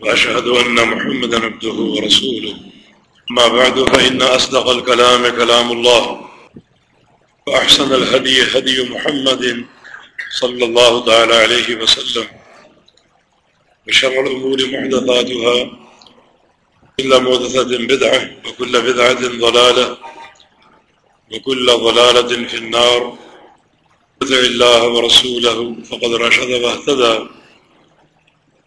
وأشهد أن محمد عبده ورسوله. ما بعد، فإن أصدق الكلام كلام الله. وأحسن الهدي هدي محمد صلى الله تعالى عليه وسلم. وشر الأمور محدثاتها. كل محدثة بدعة، وكل بدعة ضلالة، وكل ضلالة في النار. ودع الله ورسوله، فقد رشد واهتدى.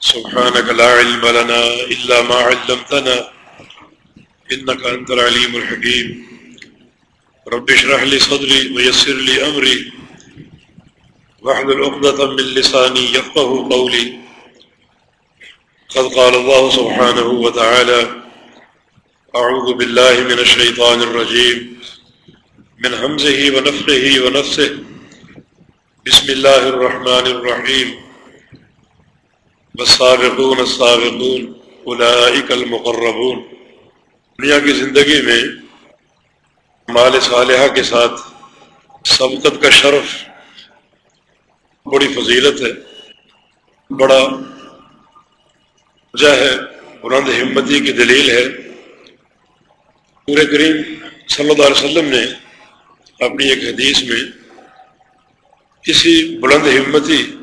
سبحانك لا علم لنا إلا ما علمتنا. إنك أنت العليم الحكيم. رب اشرح لي صدري ويسر لي أمري. واحلل عقدة من لساني يفقه قولي. قد قال الله سبحانه وتعالى أعوذ بالله من الشيطان الرجيم. من همزه ونفخه ونفسه. بسم الله الرحمن الرحيم. والسابقون السابقون أولئك المقربون۔ دنیا کی زندگی میں مال صالحہ کے ساتھ سبقت کا شرف بڑی فضیلت ہے، بڑا وجہ ہے، بلند ہمتی کی دلیل ہے۔ پورے کریم صلی اللہ علیہ وسلم نے اپنی ایک حدیث میں کسی بلند ہمتی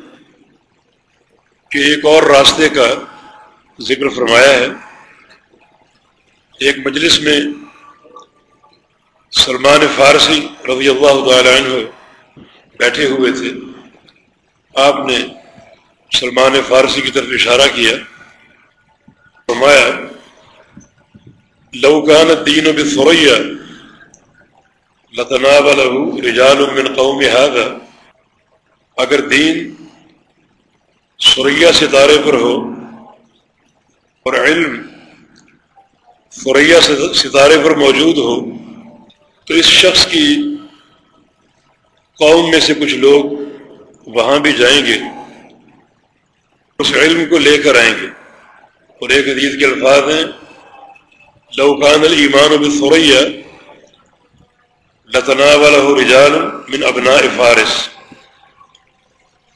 کے ایک اور راستے کا ذکر فرمایا ہے۔ ایک مجلس میں سلمان فارسی رضی اللہ تعالی عنہ بیٹھے ہوئے تھے۔ آپ نے سلمان فارسی کی طرف اشارہ کیا۔ فرمایا لوکان دین و بسوریا لتناب لہو رجال من قوم هذا، اگر دین سوریا ستارے پر ہو اور علم سوریا ستارے پر موجود ہو، تو اس شخص کی قوم میں سے کچھ لوگ وہاں بھی جائیں گے، اس علم کو لے کر آئیں گے۔ اور ایک حدیث کے الفاظ ہیں لوکان المان و بسوریا لتنا والا رجال من ابنا فارس۔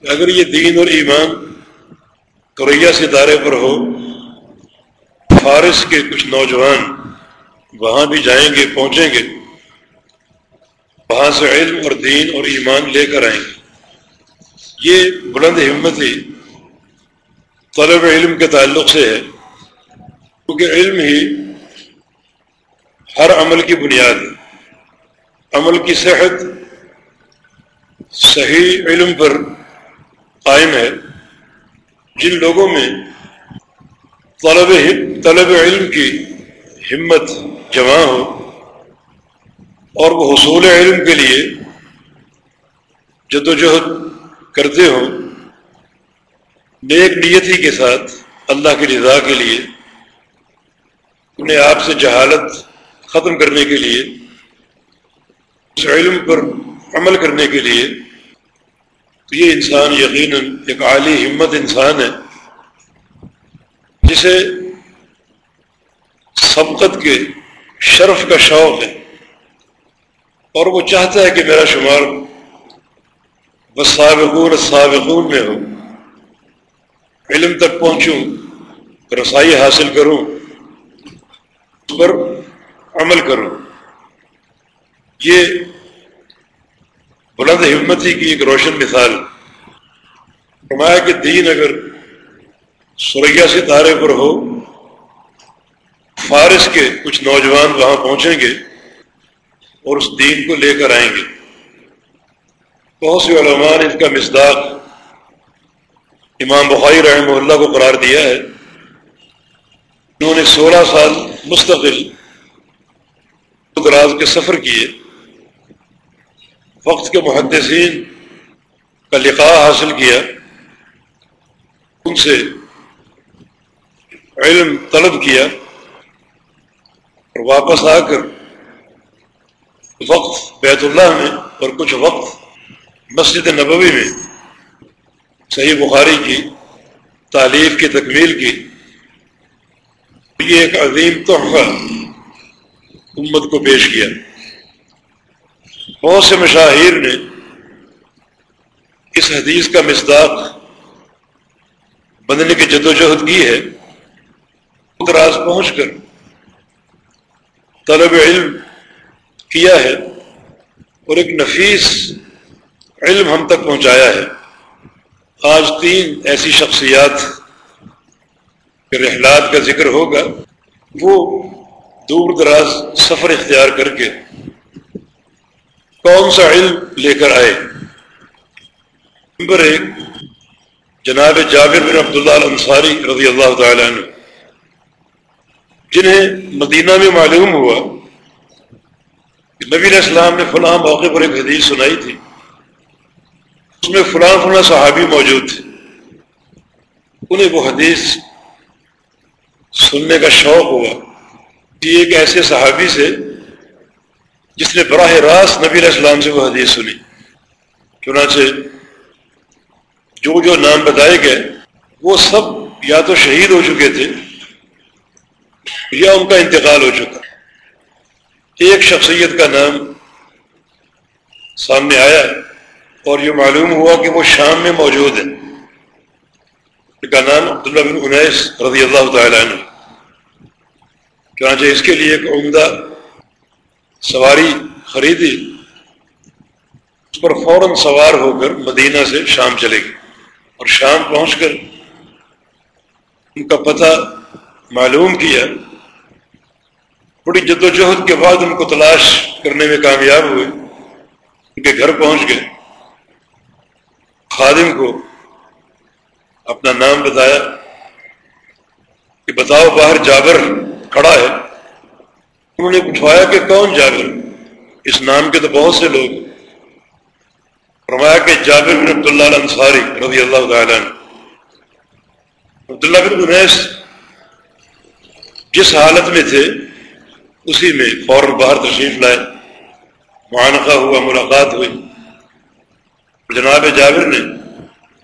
اگر یہ دین اور ایمان کریا ستارے پر ہو، فارس کے کچھ نوجوان وہاں بھی جائیں گے، پہنچیں گے، وہاں سے علم اور دین اور ایمان لے کر آئیں گے۔ یہ بلند ہمتی طلب علم کے تعلق سے ہے، کیونکہ علم ہی ہر عمل کی بنیاد ہے۔ عمل کی صحت، صحیح علم پر قائم ہے۔ جن لوگوں میں طلب طلب علم کی ہمت جمع ہو اور وہ حصول علم کے لیے جدوجہد کرتے ہوں، نیک نیتی کے ساتھ اللہ کی رضا کے لیے، انہیں آپ سے جہالت ختم کرنے کے لیے، اس علم پر عمل کرنے کے لیے یہ انسان یقیناً ایک عالی ہمت انسان ہے، جسے سبقت کے شرف کا شوق ہے۔ اور وہ چاہتا ہے کہ میرا شمار بس سابقون سابقون میں ہو۔ علم تک پہنچوں، رسائی حاصل کروں، اس پر عمل کروں۔ یہ بلند ہمتی کی ایک روشن مثال۔ فرمایا کہ دین اگر سریا ستارے پر ہو، فارس کے کچھ نوجوان وہاں پہنچیں گے اور اس دین کو لے کر آئیں گے۔ بہت سے علماء نے اس کا مصداق امام بخاری رحمہ اللہ کو قرار دیا ہے۔ انہوں نے سولہ سال مستقل دراز کے سفر کیے۔ وقت کے محدثین کا لقاء حاصل کیا۔ ان سے علم طلب کیا اور واپس آ کر وقت بیت اللہ میں اور کچھ وقت مسجد نبوی میں صحیح بخاری کی تعلیف کی، تکمیل کی۔ یہ ایک عظیم تحفہ امت کو پیش کیا۔ بہت سے مشاہیر نے اس حدیث کا مصداق بننے کی جدوجہد کی ہے۔ دراز پہنچ کر طلب علم کیا ہے اور ایک نفیس علم ہم تک پہنچایا ہے۔ آج تین ایسی شخصیات کے رحلات کا ذکر ہوگا۔ وہ دور دراز سفر اختیار کر کے کون سا علم لے کر آئے؟ نمبر ایک، جناب جابر بن عبداللہ الانصاری رضی اللہ تعالی عنہ، جنہیں مدینہ میں معلوم ہوا کہ نبی علیہ السلام نے فلاں موقع پر ایک حدیث سنائی تھی۔ اس میں فلاں فلاں صحابی موجود تھے۔ انہیں وہ حدیث سننے کا شوق ہوا کہ ایک ایسے صحابی سے جس نے براہ راست نبی علیہ السلام سے وہ حدیث سنی۔ چنانچہ جو جو نام بتائے گئے، وہ سب یا تو شہید ہو چکے تھے یا ان کا انتقال ہو چکا۔ ایک شخصیت کا نام سامنے آیا اور یہ معلوم ہوا کہ وہ شام میں موجود ہے۔ ان کا نام عبداللہ بن انیس رضی اللہ تعالی عنہ۔ چنانچہ اس کے لیے ایک عمدہ سواری خریدی، اس پر فوراً سوار ہو کر مدینہ سے شام چلے گی اور شام پہنچ کر ان کا پتہ معلوم کیا۔ بڑی جد و جہد کے بعد ان کو تلاش کرنے میں کامیاب ہوئے۔ ان کے گھر پہنچ گئے۔ خادم کو اپنا نام بتایا کہ بتاؤ باہر جابر کھڑا ہے۔ انہوں نے پوچھوایا کہ کون جابر اس نام کے تو بہت سے لوگ فرمایا کہ جابر بن عبداللہ الانصاری رضی اللہ تعالیٰ عبداللہ بن انیس جس حالت میں تھے، اسی میں فوراً باہر تشریف لائے۔ معانقہ ہوا، ملاقات ہوئی۔ جناب جابر نے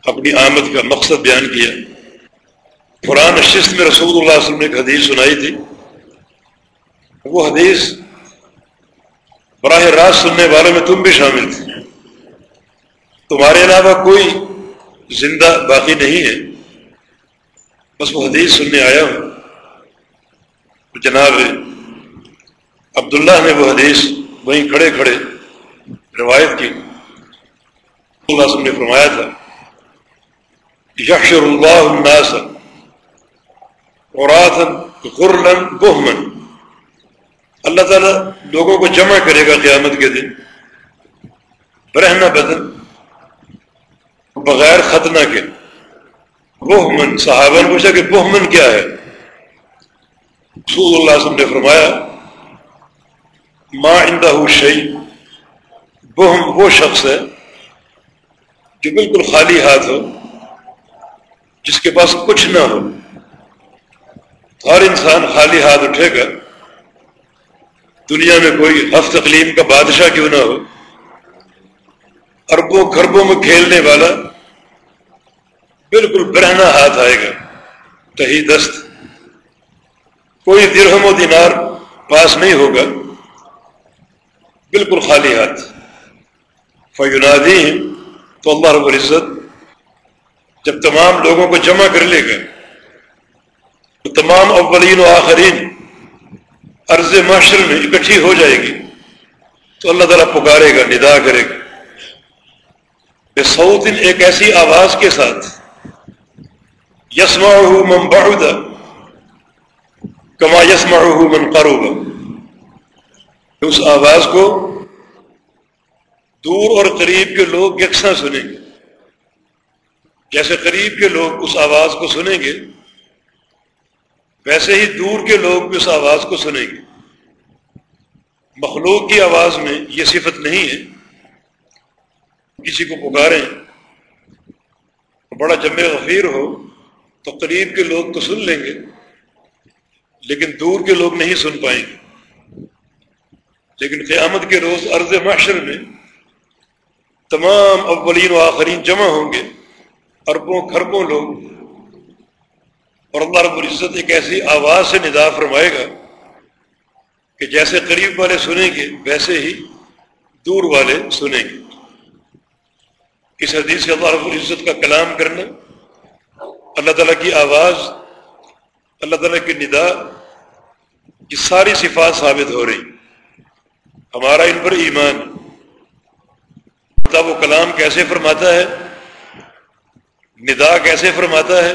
اپنی آمد کا مقصد بیان کیا۔ قرآن نشست میں رسول اللہ علیہ وسلم نے ایک حدیث سنائی تھی۔ وہ حدیث براہ راست سننے والوں میں تم بھی شامل تھے۔ تمہارے علاوہ کوئی زندہ باقی نہیں ہے۔ بس وہ حدیث سننے آیا ہوں۔ جناب عبداللہ نے وہ حدیث وہیں کھڑے کھڑے روایت کی۔ اللہ نے فرمایا تھا یکشر اللہ الناس اور غرلن بہمن اللہ تعالیٰ لوگوں کو جمع کرے گا قیامت کے دن۔ برہنا بدن۔ بغیر ختنہ کے۔ بہمن۔ صحابہ نے پوچھا کہ بہمن کیا ہے؟ رسول اللہ وسلم نے فرمایا ماں اندہ شعی بہم وہ شخص ہے جو بالکل خالی ہاتھ ہو، جس کے پاس کچھ نہ ہو۔ ہر انسان خالی ہاتھ اٹھے گا۔ دنیا میں کوئی ہفت اقلیم کا بادشاہ کیوں نہ ہو؟ اربوں خربوں میں کھیلنے والا بالکل برہنا ہاتھ آئے گا۔ کہیں دست۔ کوئی درہم و دینار پاس نہیں ہوگا۔ بالکل خالی ہاتھ۔ فیونادی تو اللہ رب العزت جب تمام لوگوں کو جمع کر لے گا تو تمام اولین و آخرین عرض معاشر میں اکٹھی ہو جائے گی تو اللہ تعالیٰ پکارے گا، ندا کرے گا۔ بے سعود ایک ایسی آواز کے ساتھ یسما من بعد کما یسما من قروب اس آواز کو دور اور قریب کے لوگ یکساں سنیں گے۔ جیسے قریب کے لوگ اس آواز کو سنیں گے ویسے ہی دور کے لوگ بھی اس آواز کو سنیں گے۔ مخلوق کی آواز میں یہ صفت نہیں ہے۔ کسی کو پکاریں، بڑا جمع غفیر ہو، تو قریب کے لوگ تو سن لیں گے، لیکن دور کے لوگ نہیں سن پائیں گے۔ لیکن قیامت کے روز عرض معاشر میں تمام اولین و آخرین جمع ہوں گے۔ اربوں کھربوں لوگ اور اللہ رب العزت ایک ایسی آواز سے ندا فرمائے گا کہ جیسے قریب والے سنیں گے، ویسے ہی دور والے سنیں گے۔ اس حدیث سے اللہ رب العزت کا کلام کرنا، اللہ تعالیٰ کی آواز، اللہ تعالیٰ کی ندا، یہ ساری صفات ثابت ہو رہی۔ ہمارا ان پر ایمان۔ وہ کلام کیسے فرماتا ہے؟ ندا کیسے فرماتا ہے؟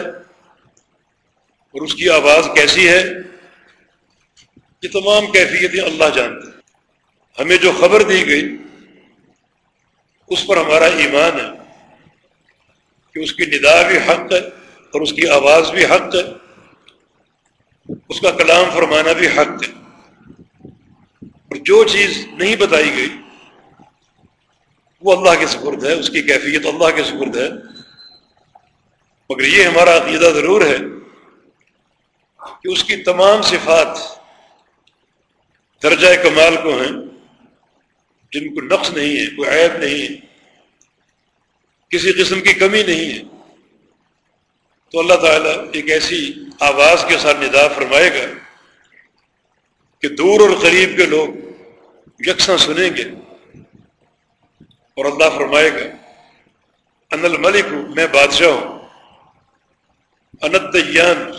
اور اس کی آواز کیسی ہے یہ تمام کیفیتیں اللہ جانتے ہیں۔ ہمیں جو خبر دی گئی، اس پر ہمارا ایمان ہے کہ اس کی ندا بھی حق ہے اور اس کی آواز بھی حق ہے۔ اس کا کلام فرمانا بھی حق ہے۔ اور جو چیز نہیں بتائی گئی، وہ اللہ کے سپرد ہے، اس کی کیفیت اللہ کے سپرد ہے۔ مگر یہ ہمارا عقیدہ ضرور ہے کہ اس کی تمام صفات درجہ کمال کو ہیں، جن کو نقص نہیں ہے، کوئی عیب نہیں ہے، کسی قسم کی کمی نہیں ہے۔ تو اللہ تعالیٰ ایک ایسی آواز کے ساتھ ندا فرمائے گا کہ دور اور قریب کے لوگ یکساں سنیں گے۔ اور اللہ فرمائے گا ان الملک ہوں میں بادشاہ ہوں۔ انت دیان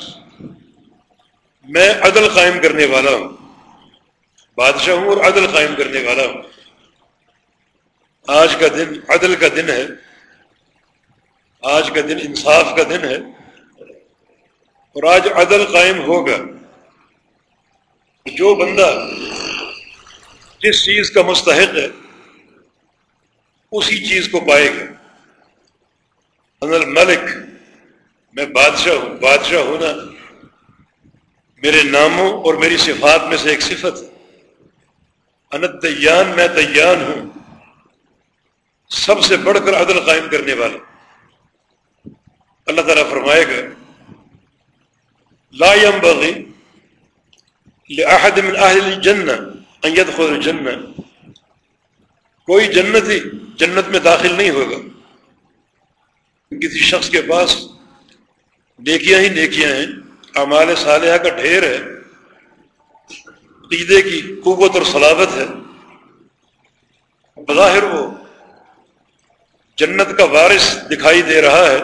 میں عدل قائم کرنے والا ہوں۔ بادشاہ ہوں اور عدل قائم کرنے والا ہوں۔ آج کا دن عدل کا دن ہے۔ آج کا دن انصاف کا دن ہے۔ اور آج عدل قائم ہوگا۔ جو بندہ جس چیز کا مستحق ہے، اسی چیز کو پائے گا۔ ملک میں بادشاہ ہوں، بادشاہ ہونا میرے ناموں اور میری صفات میں سے ایک صفت ہے۔ انت دیان میں دیان ہوں۔ سب سے بڑھ کر عدل قائم کرنے والا۔ اللہ تعالیٰ فرمائے گا، لا ينبغي لأحد من أهل الجنة أن يدخل الجنة کوئی جنتی جنت میں داخل نہیں ہوگا۔ کسی شخص کے پاس نیکیاں ہی نیکیاں ہیں۔ اعمال صالحہ کا ڈھیر ہے، عقیدے کی قوت اور صلابت ہے۔ بظاہر وہ جنت کا وارث دکھائی دے رہا ہے،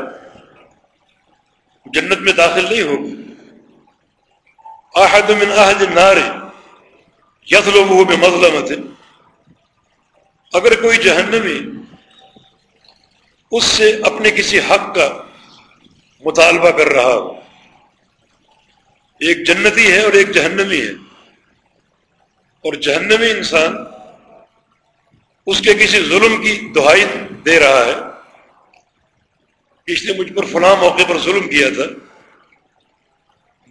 جنت میں داخل نہیں ہوگا احد من اہل النار یطلبه بمظلمت۔ اگر کوئی جہنمی اس سے اپنے کسی حق کا مطالبہ کر رہا ہو ایک جنتی ہے اور ایک جہنمی ہے۔ اور جہنمی انسان اس کے کسی ظلم کی دہائی دے رہا ہے اس نے مجھ پر فلاں موقع پر ظلم کیا تھا۔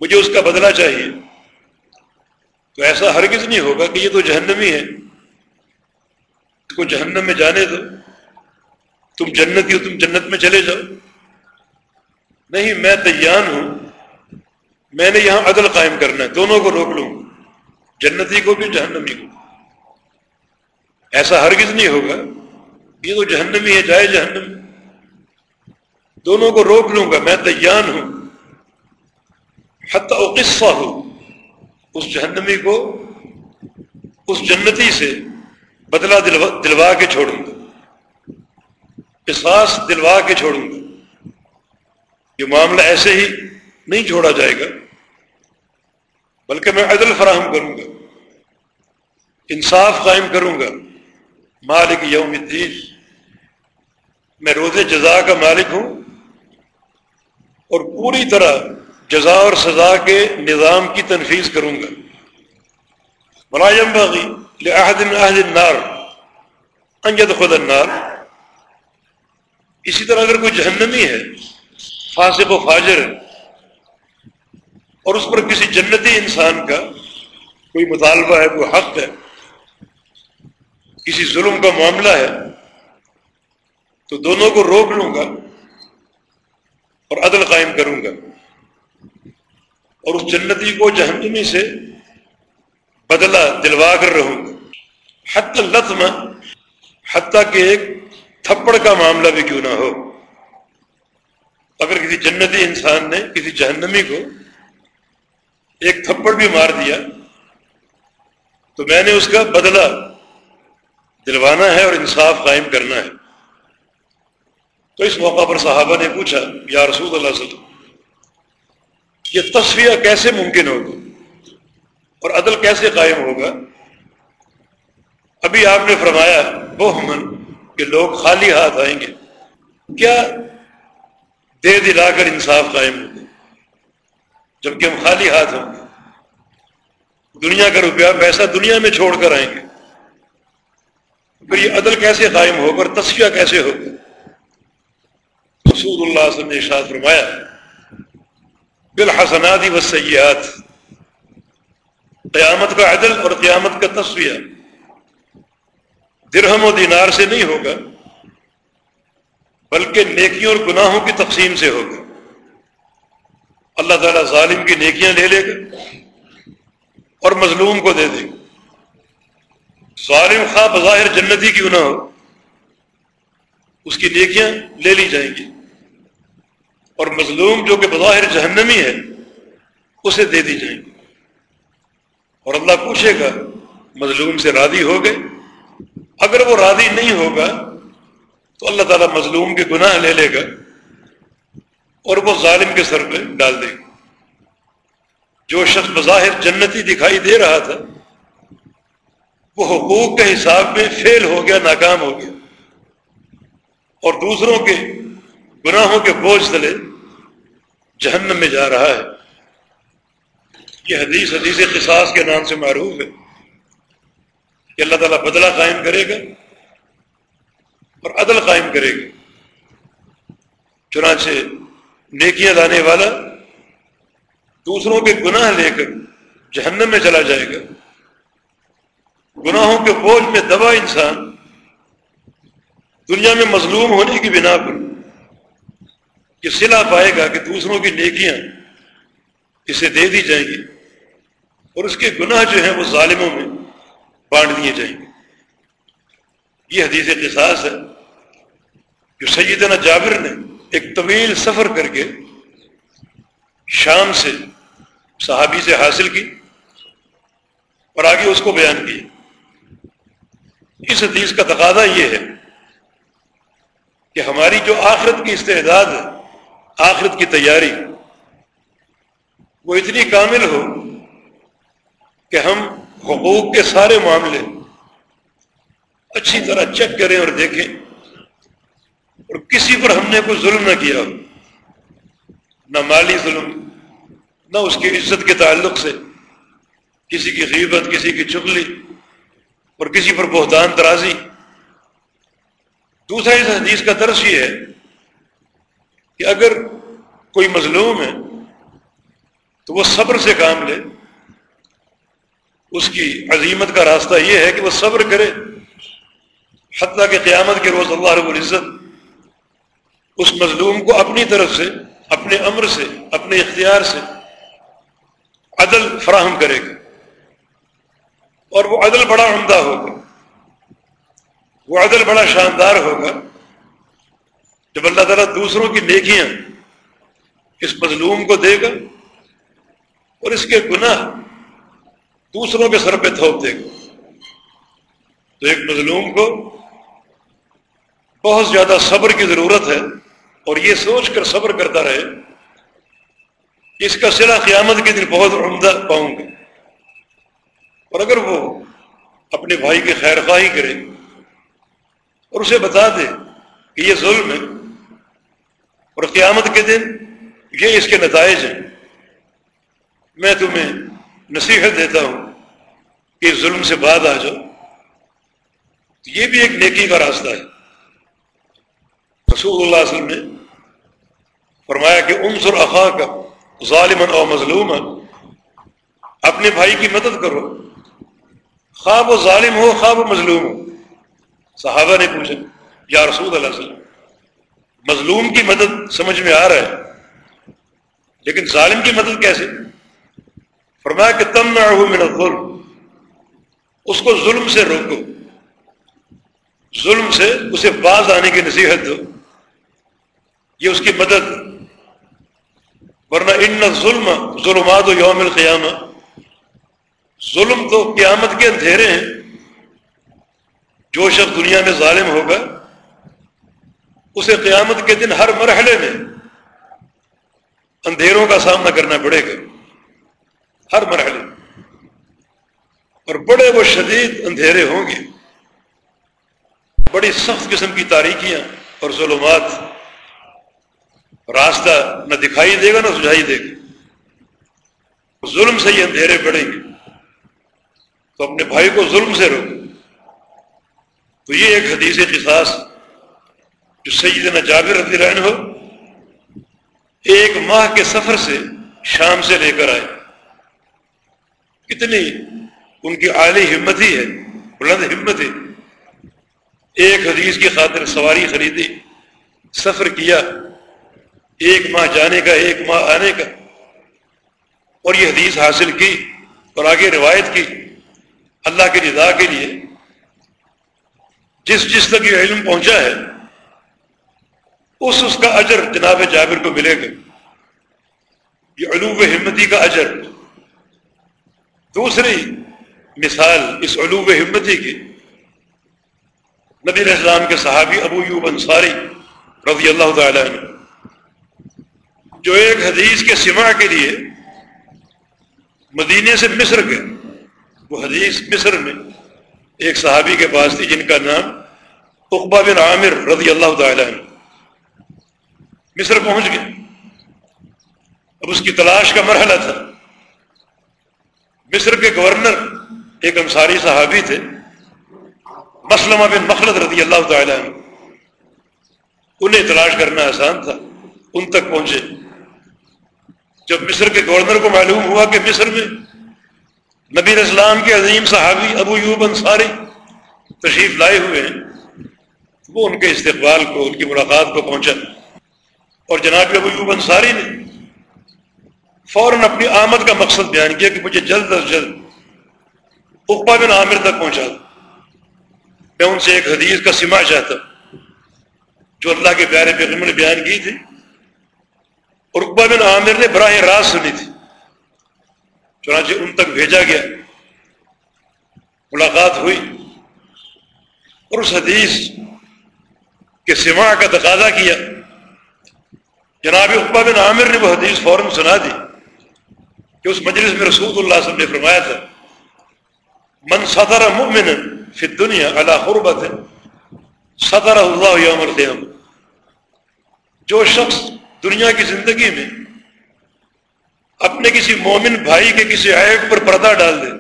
مجھے اس کا بدلہ چاہیے۔ تو ایسا ہرگز نہیں ہوگا کہ یہ تو جہنمی ہے۔ اس کو جہنم میں جانے دو۔ تم جنت ہو، تم جنت میں چلے جاؤ۔ نہیں، میں تیان ہوں۔ میں نے یہاں عدل قائم کرنا ہے، دونوں کو روک لوں۔ جنتی کو بھی، جہنمی کو ایسا ہرگز نہیں ہوگا۔ یہ تو جہنمی ہے، جائے جہنم۔ دونوں کو روک لوں گا، میں تیان ہوں۔ حتی قصہ ہو اس جہنمی کو اس جنتی سے بدلہ دلوا دلوا کے چھوڑوں گا۔ احساس دلوا کے چھوڑوں گا۔ یہ معاملہ ایسے ہی نہیں چھوڑا جائے گا، بلکہ میں عدل فراہم کروں گا، انصاف قائم کروں گا۔ مالک یوم الدین، میں روز جزا کا مالک ہوں اور پوری طرح جزا اور سزا کے نظام کی تنفیذ کروں گا۔ ملازم باغی لحد عہد النار انجد خود النار۔ اسی طرح اگر کوئی جہنمی ہے، فاسق و فاجر ہے اور اس پر کسی جنتی انسان کا کوئی مطالبہ ہے، کوئی حق ہے، کسی ظلم کا معاملہ ہے، تو دونوں کو روک لوں گا اور عدل قائم کروں گا۔ اور اس جنتی کو جہنمی سے بدلہ دلوا کر رہوں گا۔ حت لطم حتیٰ کہ ایک تھپڑ کا معاملہ بھی کیوں نہ ہو۔ اگر کسی جنتی انسان نے، کسی جہنمی کو ایک تھپڑ بھی مار دیا، تو میں نے اس کا بدلہ دلوانا ہے اور انصاف قائم کرنا ہے۔ تو اس موقع پر صحابہ نے پوچھا، یا رسول اللہ صلی اللہ علیہ وسلم، یہ تصویہ کیسے ممکن ہوگا؟ اور عدل کیسے قائم ہوگا؟ ابھی آپ نے فرمایا وہ ہمن کہ لوگ خالی ہاتھ آئیں گے۔ کیا دے دلا کر انصاف قائم ہوگا؟ جبکہ ہم خالی ہاتھ ہوں گے۔ دنیا کا روپیہ پیسہ دنیا میں چھوڑ کر آئیں گے۔ پھر یہ عدل کیسے قائم ہوگا اور تصفیہ کیسے ہوگا؟ رسول اللہ علیہ وسلم نے ارشاد فرمایا، بالحسنات و سیاحت قیامت کا عدل اور قیامت کا تصویہ درہم و دینار سے نہیں ہوگا، بلکہ نیکیوں اور گناہوں کی تقسیم سے ہوگا۔ اللہ تعالیٰ ظالم کی نیکیاں لے لے گا اور مظلوم کو دے دے گا۔ ظالم خواہ بظاہر جنتی کیوں نہ ہو، اس کی نیکیاں لے لی جائیں گی۔ اور مظلوم جو کہ بظاہر جہنمی ہے، اسے دے دی جائیں گی۔ اور اللہ پوچھے گا، مظلوم سے راضی ہو گئے؟ اگر وہ راضی نہیں ہوگا، تو اللہ تعالیٰ مظلوم کے گناہ لے لے گا۔ اور وہ ظالم کے سر پہ ڈال دے گا جو شخص بظاہر جنتی دکھائی دے رہا تھا، وہ حقوق کے حساب میں فیل ہو گیا، ناکام ہو گیا۔ اور دوسروں کے گناہوں کے بوجھ تلے جہنم میں جا رہا ہے۔ یہ حدیث حدیث قصاص کے نام سے معروف ہے کہ اللہ تعالیٰ بدلہ قائم کرے گا اور عدل قائم کرے گا۔ چنانچہ نیکیاں لانے والا دوسروں کے گناہ لے کر جہنم میں چلا جائے گا۔ گناہوں کے بوجھ میں دبا انسان۔ دنیا میں مظلوم ہونے کی بنا پر یہ سلا پائے گا کہ دوسروں کی نیکیاں اسے دے دی جائیں گی اور اس کے گناہ جو ہیں وہ ظالموں میں بانٹ دیے جائیں گے۔ یہ حدیث قصاص ہے جو سیدنا جابر نے ایک طویل سفر کر کے شام سے صحابی سے حاصل کی اور آگے اس کو بیان کی۔ اس حدیث کا تقاضا یہ ہے کہ ہماری جو آخرت کی استعداد ہے آخرت کی تیاری، وہ اتنی کامل ہو کہ ہم حقوق کے سارے معاملے اچھی طرح چیک کریں اور دیکھیں۔ اور کسی پر ہم نے کوئی ظلم نہ کیا نہ مالی ظلم، نہ اس کی عزت کے تعلق سے، کسی کی غیبت، کسی کی چگلی اور کسی پر بہتان ترازی۔ دوسرا، اس حدیث کا درس یہ ہے کہ اگر کوئی مظلوم ہے تو وہ صبر سے کام لے۔ اس کی عظیمت کا راستہ یہ ہے کہ وہ صبر کرے۔ حتیٰ کہ قیامت کے روز اللہ رب العزت اس مظلوم کو اپنی طرف سے، اپنے امر سے، اپنے اختیار سے عدل فراہم کرے گا۔ اور وہ عدل بڑا عمدہ ہوگا۔ وہ عدل بڑا شاندار ہوگا۔ جب اللہ تعالیٰ دوسروں کی نیکیاں اس مظلوم کو دے گا اور اس کے گناہ دوسروں کے سر پہ تھوپ دے گا، تو ایک مظلوم کو بہت زیادہ صبر کی ضرورت ہے۔ اور یہ سوچ کر صبر کرتا رہے اس کا سرا قیامت کے دن بہت عمدہ پاؤں گا اور اگر وہ اپنے بھائی کی خیر خواہی کرے اور اسے بتا دے کہ یہ ظلم ہے اور قیامت کے دن یہ اس کے نتائج ہیں، میں تمہیں نصیحت دیتا ہوں کہ ظلم سے بعد آ جاؤ۔ یہ بھی ایک نیکی کا راستہ ہے۔ رسول اللہ علیہ وسلم نے فرمایا کہ عنصر اخا کا ظالم اور مظلوم اپنے بھائی کی مدد کرو۔ خواب و ظالم ہو، خواب و مظلوم ہو۔ صحابہ نے پوچھا، یا رسول اللہ علیہ وسلم، مظلوم کی مدد سمجھ میں آ رہا ہے، لیکن ظالم کی مدد کیسے؟ فرمایا کہ تم نہ من الظلم۔ اس کو ظلم سے روکو۔ ظلم سے اسے باز آنے کی نصیحت دو۔ یہ اس کی مدد ورنہ ان ظلم ظلمات و یوم القیامہ۔ ظلم تو قیامت کے اندھیرے ہیں۔ جو شخص دنیا میں ظالم ہوگا، اسے قیامت کے دن ہر مرحلے میں اندھیروں کا سامنا کرنا پڑے گا۔ ہر مرحلے۔ اور بڑے وہ شدید اندھیرے ہوں گے۔ بڑی سخت قسم کی تاریکیاں اور ظلمات۔ راستہ نہ دکھائی دے گا نہ سجائی دے گا۔ ظلم سے یہ اندھیرے پڑیں گے۔ تو اپنے بھائی کو ظلم سے روکو۔ تو یہ ایک حدیث قصاص جو سیدنا جابر رضی اللہ عنہ ہو ایک ماہ کے سفر سے شام سے لے کر آئے۔ کتنی ان کی عالی ہمت ہی ہے، بلند ہمت ہے۔ ایک حدیث کی خاطر سواری خریدی، سفر کیا۔ ایک ماہ جانے کا، ایک ماہ آنے کا۔ اور یہ حدیث حاصل کی اور آگے روایت کی اللہ کی رضا کے لیے جس جس تک یہ علم پہنچا ہے، اس اس کا اجر جناب جابر کو ملے گا۔ یہ علوب ہمتی کا اجر۔ دوسری مثال اس علوب ہمتی کی، نبی السلام کے صحابی ابو یوب انصاری رضی اللہ تعالی عنہ۔ جو ایک حدیث کے سما کے لیے مدینے سے مصر گئے۔ وہ حدیث مصر میں ایک صحابی کے پاس تھی جن کا نام اقبا بن عامر رضی اللہ تعالی عنہ۔ مصر پہنچ گئے۔ اب اس کی تلاش کا مرحلہ تھا۔ مصر کے گورنر ایک انصاری صحابی تھے، مسلمہ بن مخلد رضی اللہ تعالی عنہ۔ انہیں تلاش کرنا آسان تھا، ان تک پہنچے۔ جب مصر کے گورنر کو معلوم ہوا کہ مصر میں نبی اسلام کے عظیم صحابی ابو یوب انصاری تشریف لائے ہوئے ہیں، وہ ان کے استقبال کو، ان کی ملاقات کو پہنچا۔ اور جناب ابو یوب انصاری نے فوراً اپنی آمد کا مقصد بیان کیا کہ مجھے جلد از جلد اقبا بن عامر تک پہنچا۔ دوں میں ان سے ایک حدیث کا سما چاہتا ہوں، جو اللہ کے پیارے پیغمبر نے بیان کی تھی۔ اور اقبا بن عامر نے براہ راست سنی تھی۔ چنانچہ ان تک بھیجا گیا۔ ملاقات ہوئی۔ اور اس حدیث کے سما کا تقاضا کیا۔ جناب اقبا بن عامر نے وہ حدیث فوراً سنا دی کہ اس مجلس میں رسول اللہ صلی اللہ علیہ وسلم نے فرمایا تھا، من صدر مؤمن فی الدنیا علی قربت، صدر اللہ یوم القیامہ۔ جو شخص دنیا کی زندگی میں اپنے کسی مومن بھائی کے کسی عیب پر پردہ ڈال دے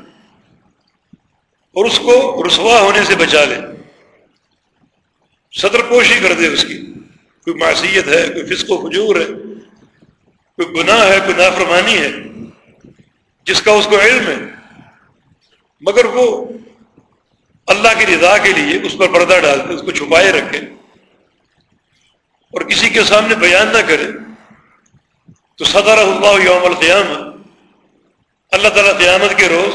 اور اس کو رسوا ہونے سے بچا لے۔ صدر پوشی کر دے اس کی۔ کوئی معصیت ہے، کوئی فسق و فجور ہے، کوئی گناہ ہے، کوئی نافرمانی ہے، جس کا اس کو علم ہے، مگر وہ اللہ کی رضا کے لیے اس پر پردہ ڈال دے، اس کو چھپائے رکھے۔ اور کسی کے سامنے بیان نہ کرے تو صدر اللہ یوم القیامہ، اللہ تعالیٰ قیامت کے روز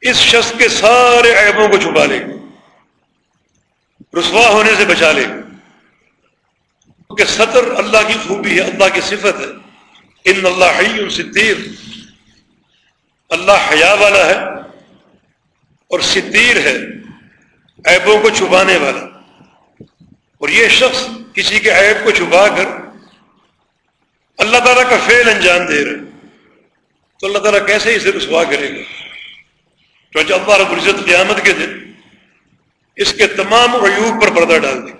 اس شخص کے سارے عیبوں کو چھپا لے گا، رسوا ہونے سے بچا لے گا۔ کیونکہ صدر اللہ کی خوبی ہے، اللہ کی صفت ہے۔ ان اللہ حی ستیر اللہ حیا والا ہے اور ستیر ہے، عیبوں کو چھپانے والا۔ اور یہ شخص کسی کے عیب کو چھپا کر اللہ تعالیٰ کا فعل انجام دے رہے تو اللہ تعالیٰ کیسے اسے رسوا کرے گا؟ تو اللہ رب العزت قیامت کے دن اس کے تمام عیوب پر پردہ ڈال دے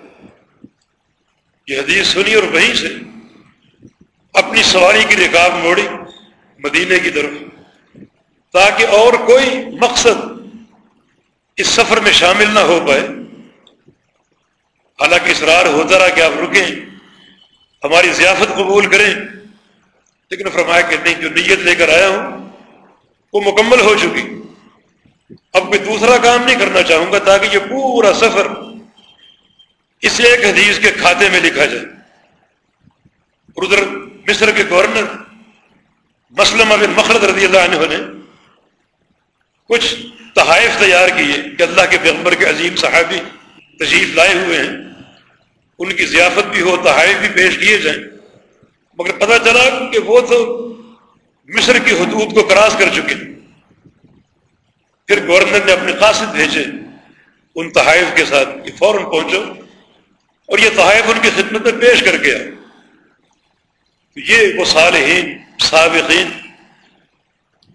یہ حدیث سنی اور وہیں سے اپنی سواری کی رکاب موڑی مدینے کی طرف، تاکہ اور کوئی مقصد اس سفر میں شامل نہ ہو پائے۔ حالانکہ اصرار ہوتا رہا کہ آپ رکیں، ہماری ضیافت قبول کریں۔ لیکن فرمایا کہ نہیں، جو نیت لے کر آیا ہوں، وہ مکمل ہو چکی۔ اب کوئی دوسرا کام نہیں کرنا چاہوں گا، تاکہ یہ پورا سفر اس ایک حدیث کے کھاتے میں لکھا جائے۔ اور ادھر مصر کے گورنر مسلم بن مخرد رضی اللہ عنہ نے کچھ تحائف تیار کیے کہ اللہ کے پیغمبر کے عظیم صحابی تشریف لائے ہوئے ہیں۔ ان کی ضیافت بھی ہو تحائف بھی پیش کیے جائیں۔ مگر پتہ چلا کہ وہ تو مصر کی حدود کو کراس کر چکے پھر گورنر نے اپنے قاصد بھیجے ان تحائف کے ساتھ کہ فوراً پہنچو اور یہ تحائف ان کی خدمت میں پیش کر گیا یہ وہ صالحین، سابقین،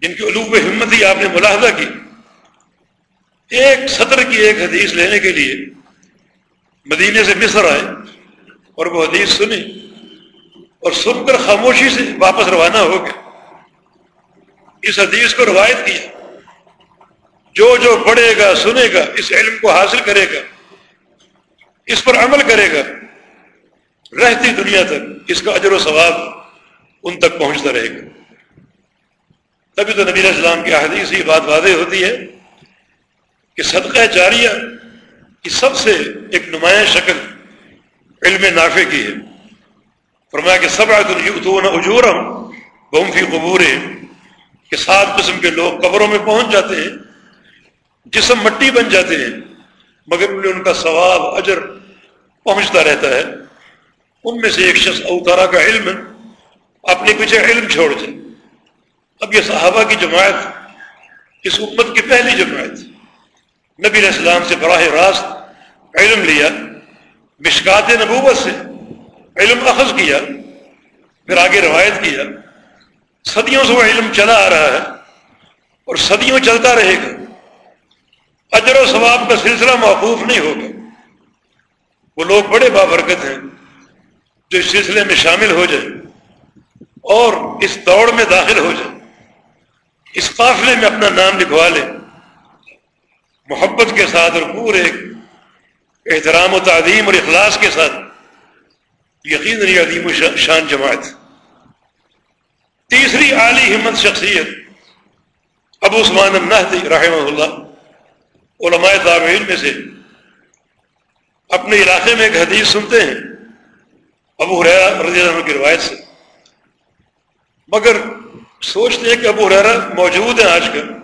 جن کی علوب ہمت ہی آپ نے ملاحظہ کی۔ ایک سطر کی ایک حدیث لینے کے لیے مدینے سے مصر آئے اور وہ حدیث سنی اور سن کر خاموشی سے واپس روانہ ہو گئے۔ اس حدیث کو روایت کیا۔ جو جو پڑھے گا، سنے گا، اس علم کو حاصل کرے گا، اس پر عمل کرے گا، رہتی دنیا تک اس کا اجر و ثواب ان تک پہنچتا رہے گا۔ تبھی تو نبی السلام کی حدیث ہی بات واضح ہوتی ہے کہ صدقہ جاریہ کی سب سے ایک نمایاں شکل علم نافع کی ہے۔ فرمایا کہ سب اجورم بہم فی قبور کہ سات قسم کے لوگ قبروں میں پہنچ جاتے ہیں، جسم مٹی بن جاتے ہیں، مگر انہیں ان کا ثواب، اجر پہنچتا رہتا ہے۔ ان میں سے ایک شخص اوتارا کا علم، اپنے پیچھے علم چھوڑ دے۔ اب یہ صحابہ کی جماعت، اس امت کی پہلی جماعت۔ نبی علیہ السلام سے براہ راست علم لیا، مشکات نبوت سے علم اخذ کیا، پھر آگے روایت کیا۔ صدیوں سے وہ علم چلا آ رہا ہے اور صدیوں چلتا رہے گا۔ اجر و ثواب کا سلسلہ موقوف نہیں ہوگا۔ وہ لوگ بڑے بابرکت ہیں جو اس سلسلے میں شامل ہو جائے اور اس دوڑ میں داخل ہو جائے اس قافلے میں اپنا نام لکھوا لے محبت کے ساتھ اور پورے احترام و تعظیم اور اخلاص کے ساتھ یقین عظیم و شان جماعت۔ تیسری اعلی ہمت شخصیت ابو عثمان النحدی رحمہ اللہ، علماء تابعین میں سے۔ اپنے علاقے میں ایک حدیث سنتے ہیں، ابو حریرا رضی اللہ عنہ کی روایت سے۔ مگر سوچتے ہیں کہ ابو حریرا موجود ہیں آج کل۔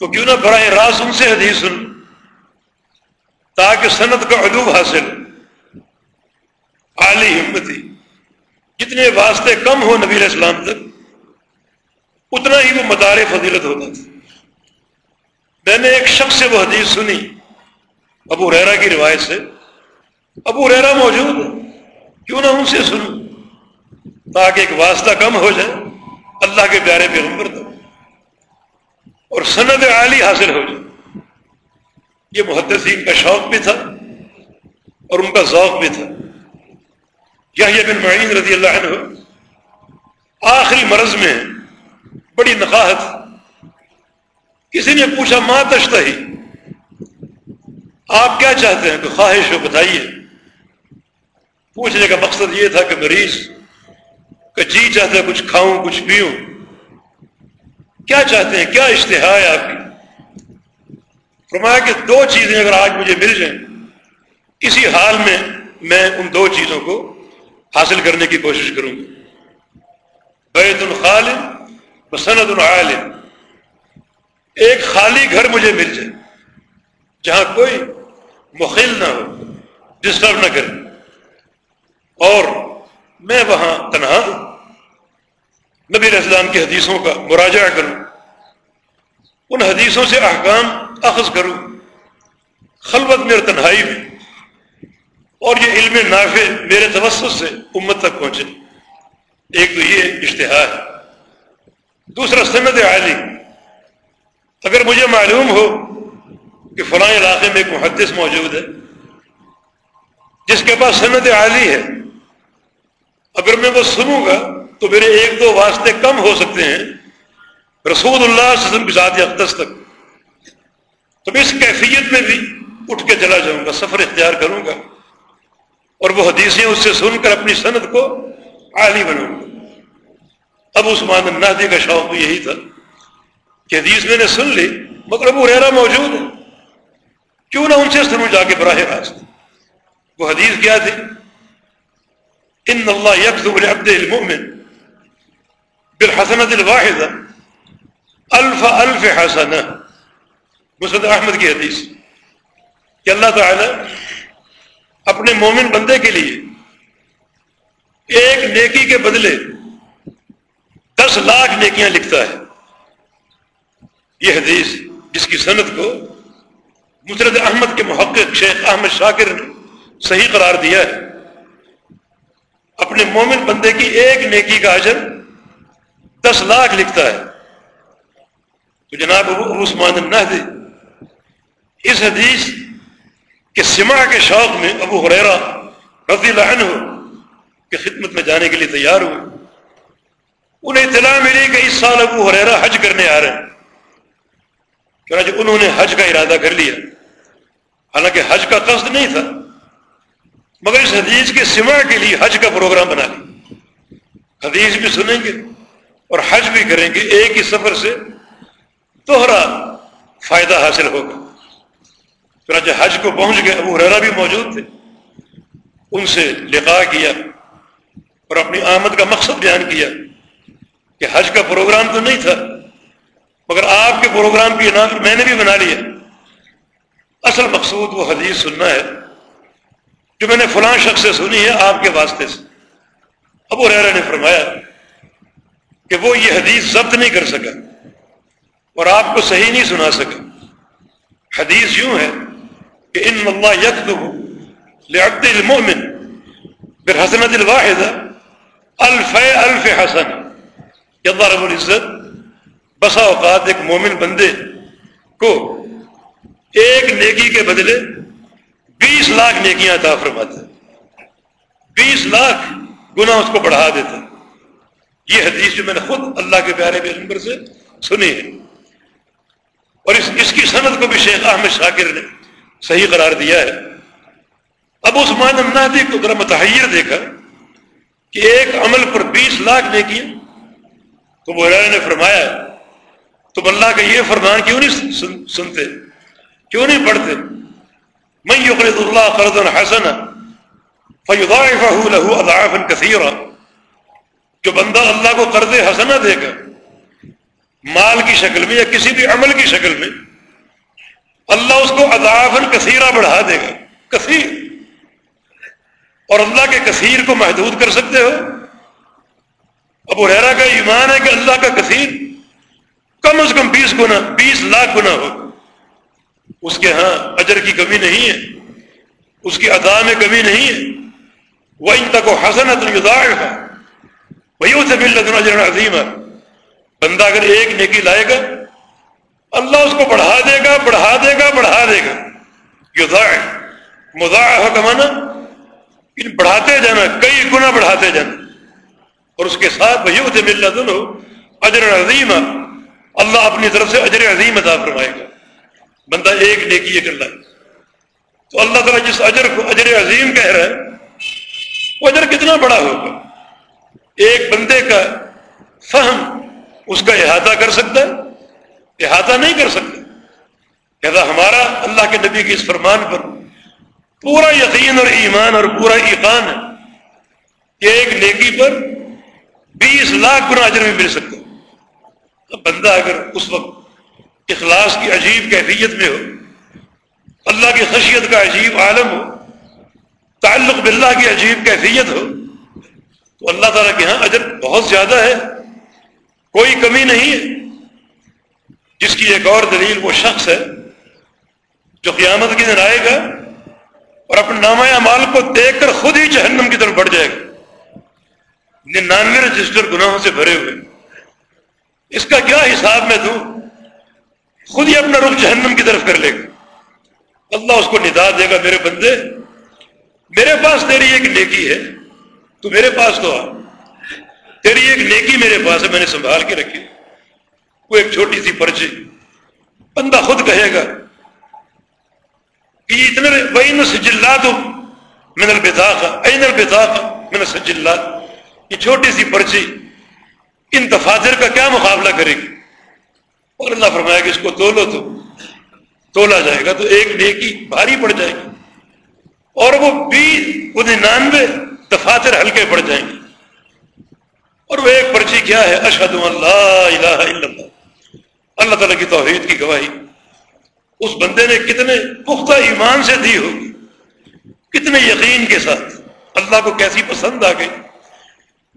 تو کیوں نہ براہ راست ان سے حدیث سن، تاکہ صنعت کا علوم حاصل۔ عالی ہمتی، جتنے واسطے کم ہو نبی علیہ السلام تک، اتنا ہی وہ مدار فضیلت ہوتا تھا۔ میں نے ایک شخص سے وہ حدیث سنی، ابو ریرا کی روایت سے۔ ابو ریرا موجود ہے کیوں نہ ان سے سنوں، تاکہ ایک واسطہ کم ہو جائے۔ اللہ کے پیارے پیغمبر تک اور سند عالی حاصل ہو جائے۔ یہ محدثین کا شوق بھی تھا اور ان کا ذوق بھی تھا۔ یہ بن معین رضی اللہ عنہ آخری مرض میں بڑی نقاہت۔ کسی نے پوچھا، ماں تشتا ہی آپ کیا چاہتے ہیں؟ کہ خواہش ہو، بتائیے۔ پوچھنے کا مقصد یہ تھا کہ مریض، کہ جی چاہتے ہیں کچھ کھاؤں، کچھ پیوں۔ کیا چاہتے ہیں؟ کیا اشتہا ہے آپ کی؟ فرمایا کہ دو چیزیں اگر آج مجھے مل جائیں، اسی حال میں میں ان دو چیزوں کو حاصل کرنے کی کوشش کروں گا۔ بیت الخالم بسند العالم ایک خالی گھر مجھے مل جائے، جہاں کوئی مخل نہ ہو ڈسٹرب نہ کرے۔ اور میں وہاں تنہا ہوں۔ نبی السلام کی حدیثوں کا مراجعہ کروں، ان حدیثوں سے احکام اخذ کروں۔ خلوت میرے تنہائی میں، اور یہ علم نافع میرے توسط سے امت تک پہنچے۔ ایک تو یہ اشتہار ہے۔ دوسرا سند عالی اگر مجھے معلوم ہو کہ فلاں علاقے میں ایک محدث موجود ہے، جس کے پاس صنعت عالی ہے، اگر میں وہ سنوں گا تو میرے ایک دو واسطے کم ہو سکتے ہیں۔ رسول اللہ وسلم کی ذات اقدس تک۔ تو میں اس کیفیت میں بھی اٹھ کے چلا جاؤں گا، سفر اختیار کروں گا۔ اور وہ حدیثیں اس سے سن کر اپنی صنعت کو عالی بناؤں گا۔ اب عثمان النادی کا شوق بھی یہی تھا کہ حدیث میں نے سن لی، مگر ابو ریرا موجود ہے۔ کیوں نہ ان سے سنوں جا کے براہ راست۔ وہ حدیث کیا تھی؟ ان اللہ یکتب المؤمن۔ بالحسنت الواحدہ الف الف حسنہ مسد احمد کی حدیث. کہ اللہ تعالی اپنے مومن بندے کے لیے ایک نیکی کے بدلے دس لاکھ نیکیاں لکھتا ہے. یہ حدیث جس کی صنعت کو مسرد احمد کے محقق شیخ احمد شاکر نے صحیح قرار دیا ہے. اپنے مومن بندے کی ایک نیکی کا اجر دس لاکھ لکھتا ہے۔ تو جناب ابو عثمان النہدی اس حدیث کے سما کے شوق میں ابو حریرا رضی اللہ عنہ کی خدمت میں جانے کے لیے تیار ہوئے۔ انہیں اطلاع ملی کہ اس سال ابو حریرا حج کرنے آ رہے ہیں۔ انہوں نے حج کا ارادہ کر لیا۔ حالانکہ حج کا قصد نہیں تھا، مگر اس حدیث کے سما کے لیے حج کا پروگرام بنا لیا۔ حدیث بھی سنیں گے۔ اور حج بھی کریں گے ایک ہی سفر سے، دوہرا فائدہ حاصل ہوگا۔ چنانچہ حج کو پہنچ گئے، ابو ریرا بھی موجود تھے۔ ان سے لقاء کیا اور اپنی آمد کا مقصد بیان کیا کہ حج کا پروگرام تو نہیں تھا، مگر آپ کے پروگرام کی نام میں نے بھی بنا لیا اصل مقصود وہ حدیث سننا ہے جو میں نے فلاں شخص سے سنی ہے آپ کے واسطے سے۔ ابو ریرا نے فرمایا کہ وہ یہ حدیث ضبط نہیں کر سکا اور آپ کو صحیح نہیں سنا سکا۔ حدیث یوں ہے کہ ان اللہ یکب المؤمن بالحسنت الواحدہ الف الف حسن۔ اللہ رب العزت بسا اوقات ایک مومن بندے کو ایک نیکی کے بدلے بیس لاکھ نیکیاں عطا فرماتا ہے۔ بیس لاکھ گنا اس کو بڑھا دیتا یہ حدیث جو میں نے خود اللہ کے پیارے پیغمبر سے سنی ہے۔ اور اس اس کی صنعت کو بھی شیخ احمد شاکر نے صحیح قرار دیا ہے۔ اب اس مان کو ذرا متحیر دیکھا کہ ایک عمل پر بیس لاکھ نیکیاں۔ تو وہ نے فرمایا، تم اللہ کا یہ فرمان کیوں نہیں سنتے؟ کیوں نہیں پڑھتے؟ میں يقرض اللہ قرضا حسنا فيضاعفه له اضعافا كثيرا جو بندہ اللہ کو قرض حسنا دے گا، مال کی شکل میں یا کسی بھی عمل کی شکل میں، اللہ اس کو اضعافا کثیرہ بڑھا دے گا، کثیر۔ اور اللہ کے کثیر کو محدود کر سکتے ہو۔ ابو ریرا کا ایمان ہے کہ اللہ کا کثیر کم از کم بیس گنا، بیس لاکھ گنا ہو۔ اس کے ہاں اجر کی کمی نہیں ہے، اس کی ادا میں کمی نہیں ہے۔ وہ ان تک حسن ہے وہی اسے مل اجر عظیم ہے بندہ اگر ایک نیکی لائے گا، اللہ اس کو بڑھا دے گا، بڑھا دے گا، بڑھا دے گا۔ مزاح کمانا یعنی بڑھاتے جانا، کئی گنا بڑھاتے جانا۔ اور اس کے ساتھ وہی اسے مل اجر عظیم اللہ اپنی طرف سے اجر عظیم عطا فرمائے گا۔ بندہ ایک نیکی کر لائے تو اللہ تعالیٰ جس اجر کو اجر عظیم کہہ رہا ہے، وہ اجر کتنا بڑا ہوگا؟ ایک بندے کا فہم اس کا احاطہ کر سکتا ہے، احاطہ نہیں کر سکتا۔ لہذا ہمارا اللہ کے نبی کے اس فرمان پر پورا یقین اور ایمان اور پورا ایقان ہے کہ ایک نیکی پر بیس لاکھ گنا اجر بھی مل سکتا بندہ اگر اس وقت اخلاص کی عجیب کیفیت میں ہو، اللہ کی خشیت کا عجیب عالم ہو، تعلق باللہ کی عجیب کیفیت ہو تو اللہ تعالیٰ کے ہاں اجر بہت زیادہ ہے، کوئی کمی نہیں ہے۔ جس کی ایک اور دلیل وہ شخص ہے جو قیامت کے دن آئے گا اور اپنے نامہ مال کو دیکھ کر خود ہی جہنم کی طرف بڑھ جائے گا۔ ننانوے رجسٹر گناہوں سے بھرے ہوئے۔ اس کا کیا حساب میں دوں؟ خود ہی اپنا رخ جہنم کی طرف کر لے گا۔ اللہ اس کو ندا دے گا، میرے بندے، میرے پاس تیری ایک نیکی ہے۔ تو میرے پاس تو آ۔ تیری ایک نیکی میرے پاس ہے، میں نے سنبھال کے رکھی۔ وہ ایک چھوٹی سی پرچی بندہ خود کہے گا کہ اتنے بین سجلات من البطاق این البطاق من السجلات یہ چھوٹی سی پرچی ان دفاتر کا کیا مقابلہ کرے گی؟ اور اللہ فرمایا کہ اس کو تولو تو۔ تولا جائے گا تو ایک نیکی بھاری پڑ جائے گی۔ اور وہ بیس وہ ننانوے دفاتر ہلکے پڑ جائیں گے۔ اور وہ ایک پرچی کیا ہے؟ اشد اللہ الہ الا اللہ۔ اللہ تعالیٰ کی توحید کی گواہی۔ اس بندے نے کتنے پختہ ایمان سے دی ہوگی۔ کتنے یقین کے ساتھ۔ اللہ کو کیسی پسند آ گئی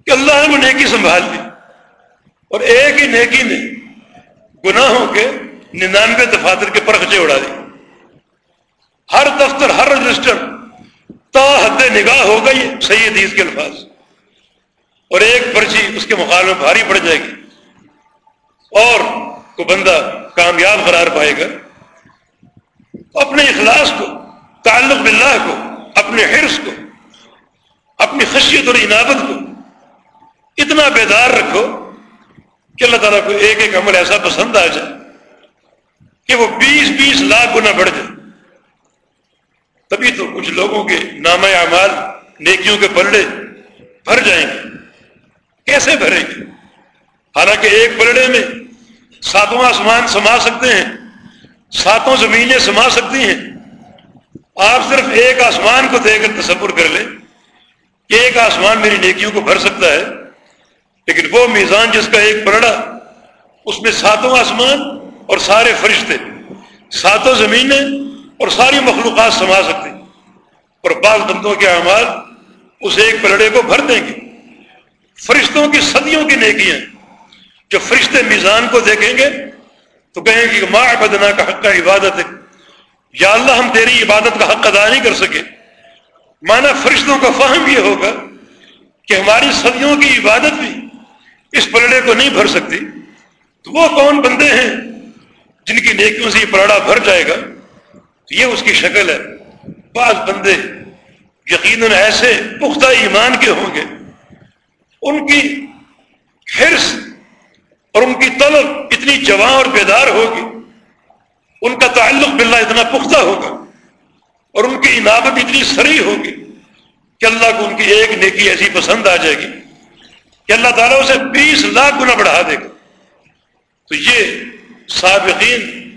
کہ اللہ نے وہ نیکی سنبھال لی۔ اور ایک ہی نیکی نے گناہوں کے ننانوے دفاتر کے پرخچے اڑا دی ہر دفتر، ہر رجسٹر تا حد نگاہ ہو گئی صحیح حدیث کے الفاظ۔ اور ایک پرچی اس کے مقابلے میں بھاری پڑ جائے گی۔ اور کو بندہ کامیاب قرار پائے گا۔ اپنے اخلاص کو، تعلق باللہ کو، اپنے حرص کو، اپنی خشیت اور عنابت کو اتنا بیدار رکھو کہ اللہ تعالیٰ کو ایک ایک عمل ایسا پسند آ جائے کہ وہ بیس بیس لاکھ گنا بڑھ جائے۔ تبھی تو کچھ لوگوں کے نام اعمال نیکیوں کے پلڑے بھر جائیں گے۔ کیسے بھریں گے؟ حالانکہ ایک پلڑے میں ساتواں آسمان سما سکتے ہیں، ساتوں زمینیں سما سکتی ہیں۔ آپ صرف ایک آسمان کو دے کر تصور کر لیں کہ ایک آسمان میری نیکیوں کو بھر سکتا ہے، لیکن وہ میزان جس کا ایک پلڑا، اس میں ساتوں آسمان اور سارے فرشتے، ساتوں زمینیں اور ساری مخلوقات سما سکتے اور بعض بندوں کے اعمال اس ایک پلڑے کو بھر دیں گے۔ فرشتوں کی صدیوں کی نیکیاں۔ جو فرشتے میزان کو دیکھیں گے تو کہیں گے کہ ماں بدنا کا حق کا عبادت ہے یا اللہ ہم تیری عبادت کا حق ادا نہیں کر سکے۔ مانا فرشتوں کا فہم یہ ہوگا کہ ہماری صدیوں کی عبادت بھی اس پلڑے کو نہیں بھر سکتی۔ تو وہ کون بندے ہیں جن کی نیکیوں سے یہ پلڑا بھر جائے گا؟ تو یہ اس کی شکل ہے۔ بعض بندے یقیناً ایسے پختہ ایمان کے ہوں گے۔ ان کی حرص اور ان کی طلب اتنی جوان اور بیدار ہوگی۔ ان کا تعلق باللہ اتنا پختہ ہوگا اور ان کی عنابت اتنی سری ہوگی کہ اللہ کو ان کی ایک نیکی ایسی پسند آ جائے گی کہ اللہ تعالیٰ اسے بیس لاکھ گنا بڑھا دے گا۔ تو یہ سابقین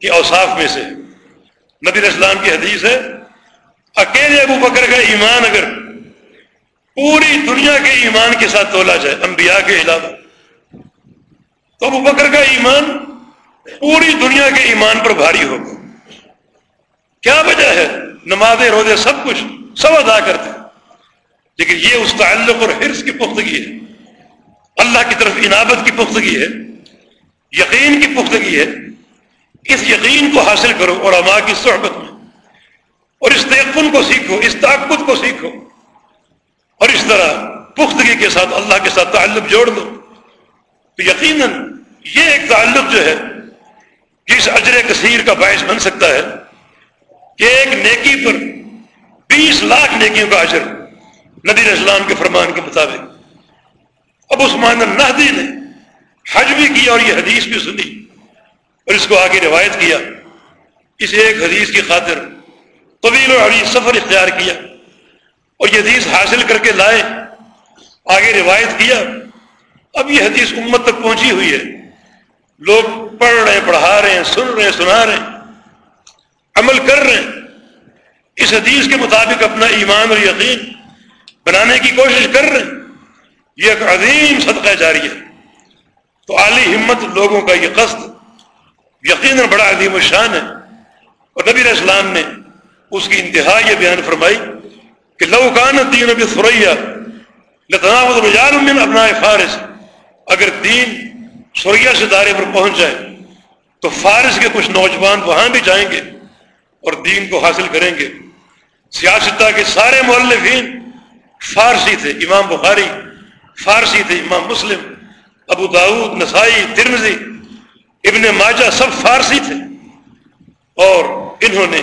کے اوصاف میں سے نبی اسلام کی حدیث ہے، اکیلے ابو بکر کا ایمان اگر پوری دنیا کے ایمان کے ساتھ تولا جائے، انبیاء کے علاوہ، تو ابو بکر کا ایمان پوری دنیا کے ایمان پر بھاری ہوگا۔ کیا وجہ ہے؟ نماز روزے، سب کچھ، سب ادا کرتے لیکن یہ اس تعلق اور حرص کی پختگی ہے۔ اللہ کی طرف عنابت کی پختگی ہے، یقین کی پختگی ہے۔ اس یقین کو حاصل کرو اور اما کی صحبت میں اور اس تیقن کو سیکھو، اس طاقت کو سیکھو اور اس طرح پختگی کے ساتھ، اللہ کے ساتھ تعلق جوڑ دو۔ تو یقیناً یہ ایک تعلق جو ہے جس اجر کثیر کا باعث بن سکتا ہے کہ ایک نیکی پر بیس لاکھ نیکیوں کا اجر نبی اسلام کے فرمان کے مطابق۔ اب عثمان النحدی نے حج بھی کیا اور یہ حدیث بھی سنی۔ اور اس کو آگے روایت کیا، اس ایک حدیث کی خاطر طویل و عریض سفر اختیار کیا اور یہ حدیث حاصل کر کے لائے، آگے روایت کیا، اب یہ حدیث امت تک پہنچی ہوئی ہے۔ لوگ پڑھ رہے ہیں پڑھا رہے ہیں سن رہے ہیں سنا رہے ہیں عمل کر رہے ہیں۔ اس حدیث کے مطابق اپنا ایمان اور یقین بنانے کی کوشش کر رہے ہیں۔ یہ ایک عظیم صدقہ جاری ہے۔ تو عالی ہمت لوگوں کا یہ قصد یقیناً بڑا عظیم الشان ہے۔ اور نبی اسلام نے اس کی انتہا یہ بیان فرمائی کہ لوکان دین ابھی سریا رجال من اپنا فارس۔ اگر دین سوریا ستارے پر پہنچ جائے تو فارس کے کچھ نوجوان وہاں بھی جائیں گے اور دین کو حاصل کریں گے۔ سیاستہ کے سارے مولفین فارسی تھے، امام بخاری، فارسی تھے، امام مسلم، ابو داود نسائی ترمزی ابن ماجہ سب فارسی تھے اور انہوں نے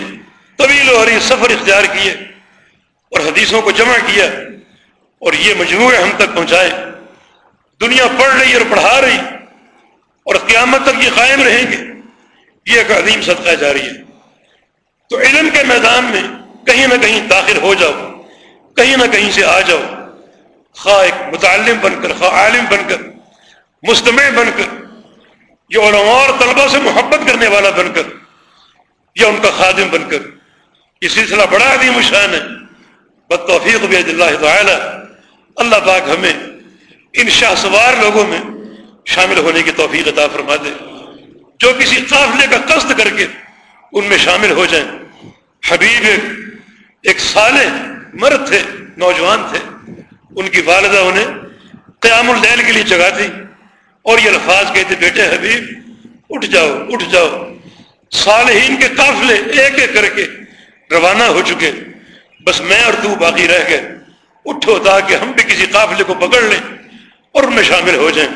طویل و عری سفر اختیار کیے اور حدیثوں کو جمع کیا اور یہ مجموعے ہم تک پہنچائے۔ دنیا پڑھ رہی اور پڑھا رہی اور قیامت تک یہ قائم رہیں گے۔ یہ ایک عظیم صدقہ جاری ہے۔ تو علم کے میدان میں کہیں نہ کہیں داخل ہو جاؤ، کہیں نہ کہیں سے آ جاؤ۔ خواہ ایک متعلم بن کر، خواہ عالم بن کر، مستمع بن کر یا علماء اور طلبہ سے محبت کرنے والا بن کر، یا ان کا خادم بن کر۔ یہ سلسلہ بڑا عظیم شان ہے۔ بد توفیق بید اللہ تعالی۔ اللہ پاک ہمیں ان شاہ سوار لوگوں میں شامل ہونے کی توفیق عطا فرما دے۔ جو کسی قافلے کا قصد کر کے ان میں شامل ہو جائیں۔ حبیب ایک صالح مرد تھے، نوجوان تھے۔ ان کی والدہ انہیں قیام الدین کے لیے جگہ تھی اور یہ الفاظ کہتے بیٹے حبیب، اٹھ جاؤ اٹھ جاؤ۔ صالحین کے قافلے ایک ایک کر کے روانہ ہو چکے۔ بس میں اور تو باقی رہ گئے۔ اٹھو تاکہ ہم بھی کسی قافلے کو پکڑ لیں اور ان میں شامل ہو جائیں۔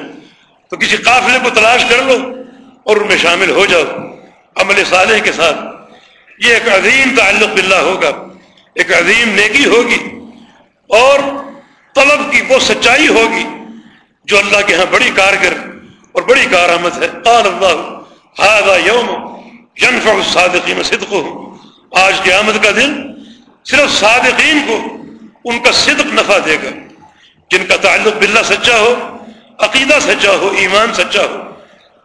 تو کسی قافلے کو تلاش کر لو اور ان میں شامل ہو جاؤ۔ عمل صالح کے ساتھ۔ یہ ایک عظیم تعلق باللہ ہوگا۔ ایک عظیم نیکی ہوگی اور طلب کی وہ سچائی ہوگی۔ جو اللہ کے ہاں بڑی کارگر اور بڑی کارآمد ہے، قال اللہ یوم ينفع الصادقین صدق آج قیامت کا دن صرف صادقین کو ان کا صدق نفع دے گا، جن کا تعلق باللہ سچا ہو، عقیدہ سچا ہو، ایمان سچا ہو،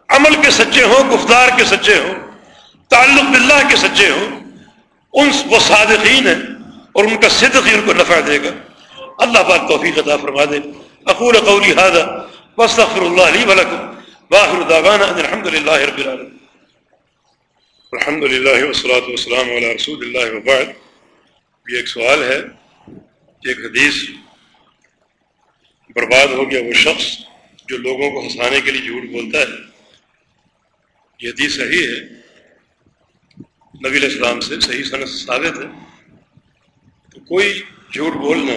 عمل کے سچے ہوں، گفتار کے سچے ہوں، تعلق باللہ کے سچے ہوں، ان وہ صادقین ہیں اور ان کا صدق ہی ان کو نفع دے گا۔ اللہ پاک توفیق عطا فرما دے۔ اقول قولی هذا واستغفر الله لي ولكم واخر دعوانا ان الحمد لله رب العالمين. الحمد للہ والصلاة والسلام علی رسول اللہ وبعد. یہ ایک سوال ہے کہ ایک حدیث برباد ہو گیا وہ شخص جو لوگوں کو ہنسانے کے لیے جھوٹ بولتا ہے۔ یہ حدیث صحیح ہے۔ نبی علیہ السلام سے صحیح صنعت ثابت ہے۔ تو کوئی جھوٹ بولنا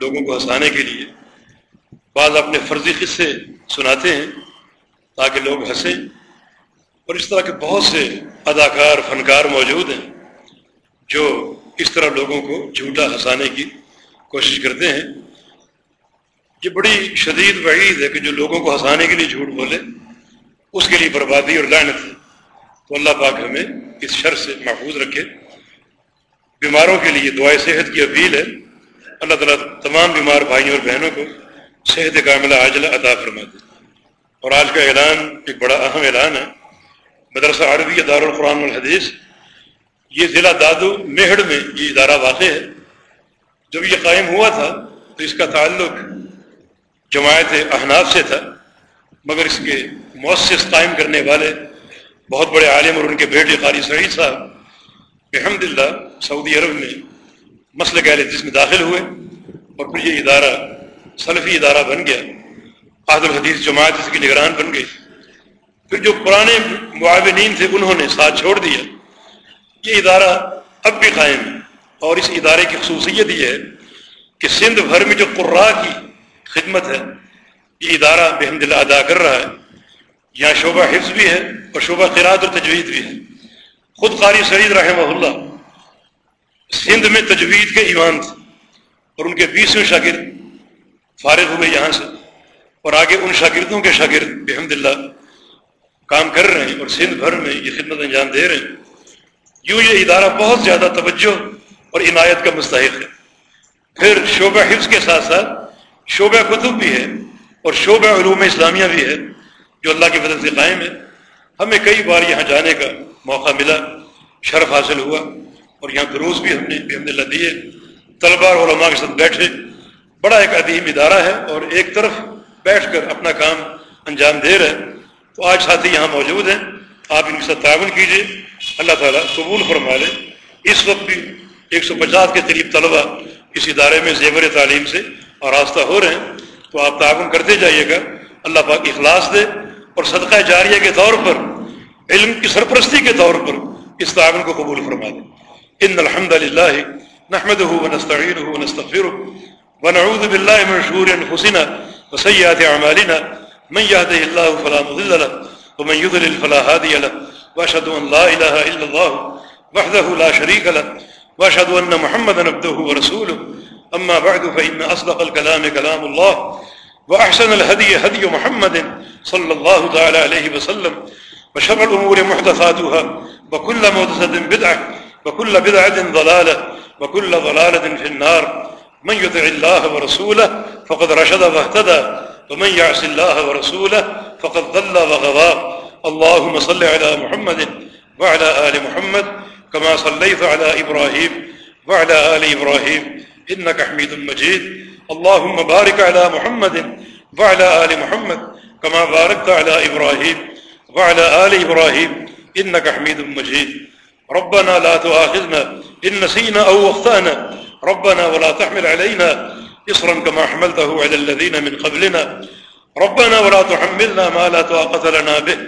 لوگوں کو ہنسانے کے لیے بعض اپنے فرضی قصے سناتے ہیں تاکہ لوگ ہنسیں اور اس طرح کے بہت سے اداکار، فنکار موجود ہیں جو اس طرح لوگوں کو جھوٹا ہنسانے کی کوشش کرتے ہیں۔ یہ بڑی شدید وعید ہے کہ جو لوگوں کو ہنسانے کے لیے جھوٹ بولے، اس کے لیے بربادی اور لعنت ہے۔ تو اللہ پاک ہمیں اس شر سے محفوظ رکھے۔ بیماروں کے لیے دعائیں صحت کی اپیل ہے۔ اللہ تعالیٰ تمام بیمار بھائیوں اور بہنوں کو صحت کاملہ عاجلہ عطا فرما دے اور آج کا اعلان ایک بڑا اہم اعلان ہے۔ مدرسہ عربی دار القرآن الحدیث یہ ضلع دادو میہڑ میں یہ ادارہ واقع ہے۔ جب یہ قائم ہوا تھا تو اس کا تعلق جماعت احناف سے تھا، مگر اس کے مؤثر قائم کرنے والے بہت بڑے عالم اور ان کے بیٹے قاری سعید صاحب الحمد للہ سعودی عرب میں مسئلہ اہل جس میں داخل ہوئے اور پھر یہ ادارہ سلفی ادارہ بن گیا عادل الحدیث جماعت اس کی نگران بن گئی۔ پھر جو پرانے معاونین تھے انہوں نے ساتھ چھوڑ دیا، یہ ادارہ اب بھی قائم ہے۔ اور اس ادارے کی خصوصیت یہ ہے کہ سندھ بھر میں جو قرا کی خدمت ہے، یہ ادارہ بحمد اللہ ادا کر رہا ہے۔ یہاں شعبہ حفظ بھی ہے اور شعبہ قرآد اور تجوید بھی ہے۔ خود قاری سعید رحمہ اللہ سندھ میں تجوید کے ایمان تھے اور ان کے بیسویں شاگرد فارغ ہوئے یہاں سے۔ اور آگے ان شاگردوں کے شاگرد بحمد اللہ کام کر رہے ہیں اور سندھ بھر میں یہ خدمت انجام دے رہے ہیں۔ یوں یہ ادارہ بہت زیادہ توجہ اور عنایت کا مستحق ہے۔ پھر شعبہ حفظ کے ساتھ ساتھ شعبہ کتب بھی ہے اور شعبہ علوم اسلامیہ بھی ہے جو اللہ کی مدد سے قائم ہے۔ ہمیں کئی بار یہاں جانے کا موقع ملا، شرف حاصل ہوا اور یہاں دروس بھی ہم نے بحمد اللہ دیے۔ طلبا اور علماء کے ساتھ بیٹھے۔ بڑا ایک عدیم ادارہ ہے اور ایک طرف بیٹھ کر اپنا کام انجام دے رہے ہیں۔ تو آج ساتھی یہاں موجود ہیں۔ آپ ان کے ساتھ تعاون کیجیے اللہ تعالیٰ قبول فرما لے۔ اس وقت بھی ایک سو پچاس کے قریب طلبہ اس ادارے میں زیور تعلیم سے آراستہ ہو رہے ہیں۔ تو آپ تعاون کرتے جائیے گا۔ اللہ پاک اخلاص دے۔ اور صدقہ جاریہ کے طور پر، علم کی سرپرستی کے طور پر اس تعاون کو قبول فرما دے ان الحمد للہ نحمد ونستعینه ونستغفره ونعوذ بالله من شرور انفسنا وسيئات اعمالنا من يهده الله فلا مضل له ومن يضلل فلا هادي له. واشهد ان لا اله الا الله وحده لا شريك له. واشهد ان محمدا عبده ورسوله. اما بعد فان اصدق الكلام كلام الله وأحسن الهدي هدي محمد صلى الله تعالى عليه وسلم وشر الأمور محدثاتها وكل محدثة بدعة وكل بدعة ضلالة وكل ضلالة في النار. من يطع الله ورسوله فقد رشد واهتدى، ومن يعص الله ورسوله فقد ضل وغضى اللهم صل على محمد وعلى آل محمد كما صليت على إبراهيم وعلى آل إبراهيم، إنك حميد مجيد. اللهم بارك على محمد وعلى آل محمد كما باركت على إبراهيم وعلى آل إبراهيم، إنك حميد مجيد. ربنا لا تؤاخذنا إن نسينا أو اخطأنا ربنا ولا تحمل علينا إصرا كما حملته على الذين من قبلنا. ربنا ولا تحملنا ما لا طاقة لنا به.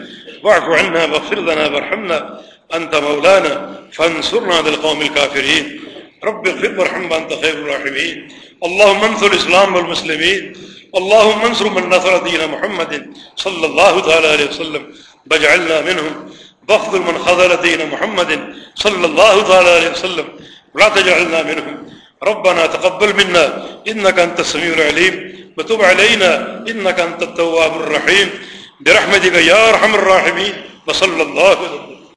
واعف عنا واغفر لنا وارحمنا. أنت مولانا، فانصرنا للقوم الكافرين. رب اغفر وارحم أنت خير الراحمين. اللهم انصر الإسلام والمسلمين. اللهم انصر من نصر دين محمد صلى الله تعالى عليه وسلم. واجعلنا منهم. واخذل من خذل دين محمد صلى الله تعالى عليه وسلم. ولا تجعلنا منهم. ربنا تقبل منا. إنك أنت السميع العليم. وتب علينا. إنك أنت التواب الرحيم. برحمتك يا أرحم الراحمين. وصلى الله عليه وسلم